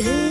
Kini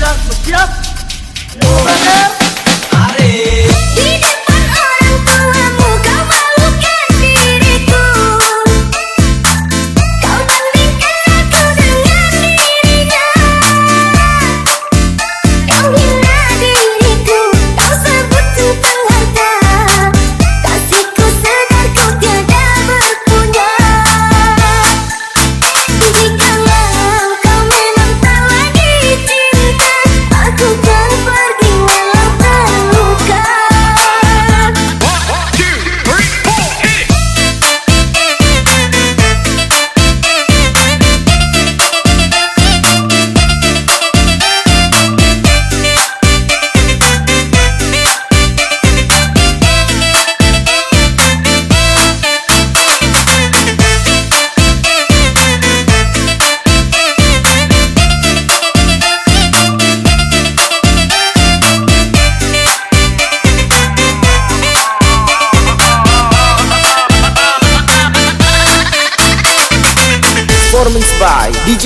が向き合う。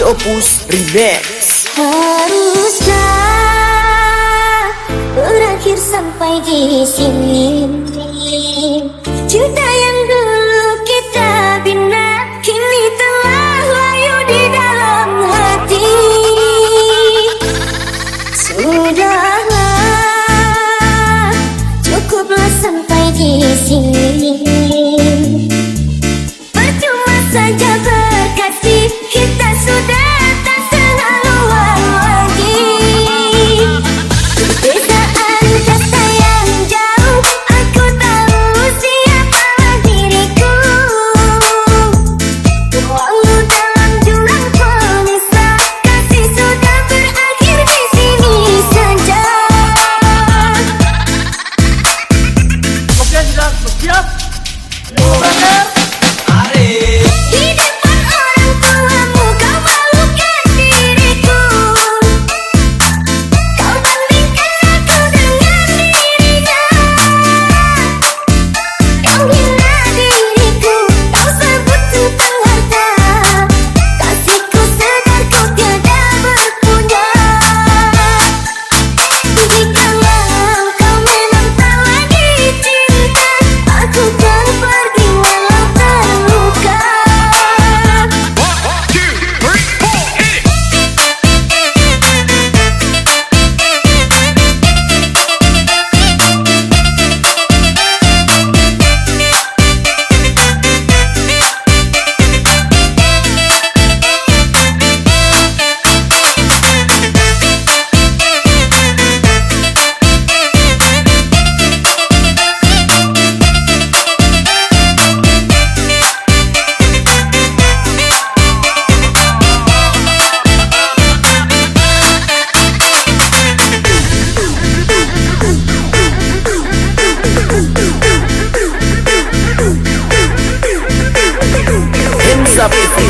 Opus Remix. Haruskah berakhir sampai di sini. Cinta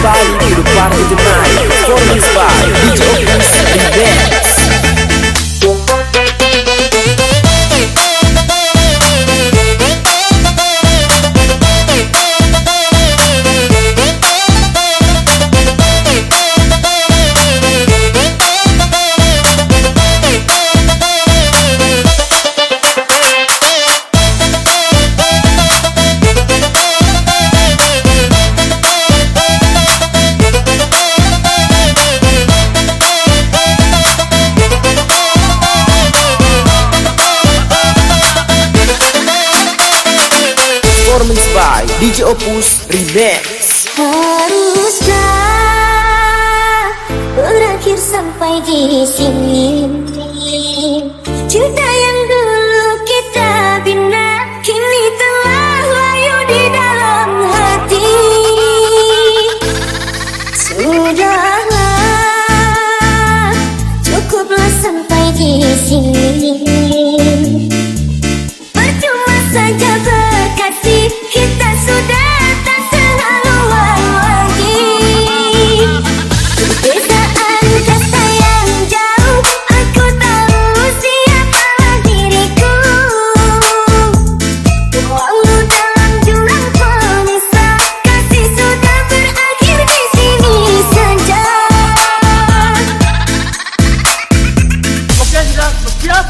Five to the bottom of the night. Storm sampai di sini. Cinta yang dulu kita bina Kini telah layu di dalam hati. Sudahlah Cukuplah sampai di sini. las nupcias.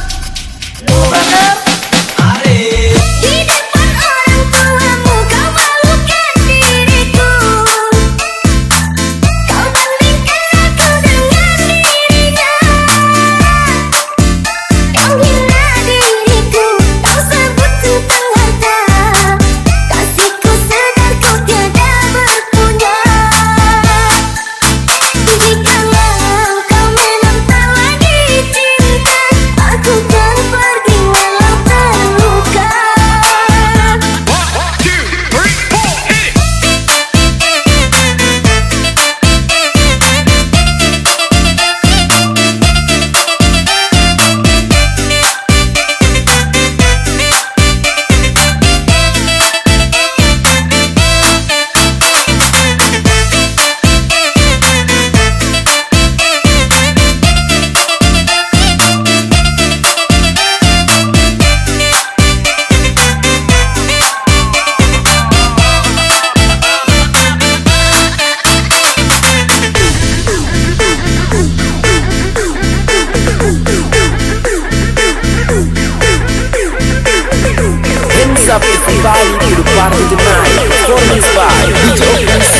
Party Night, performance by. DJ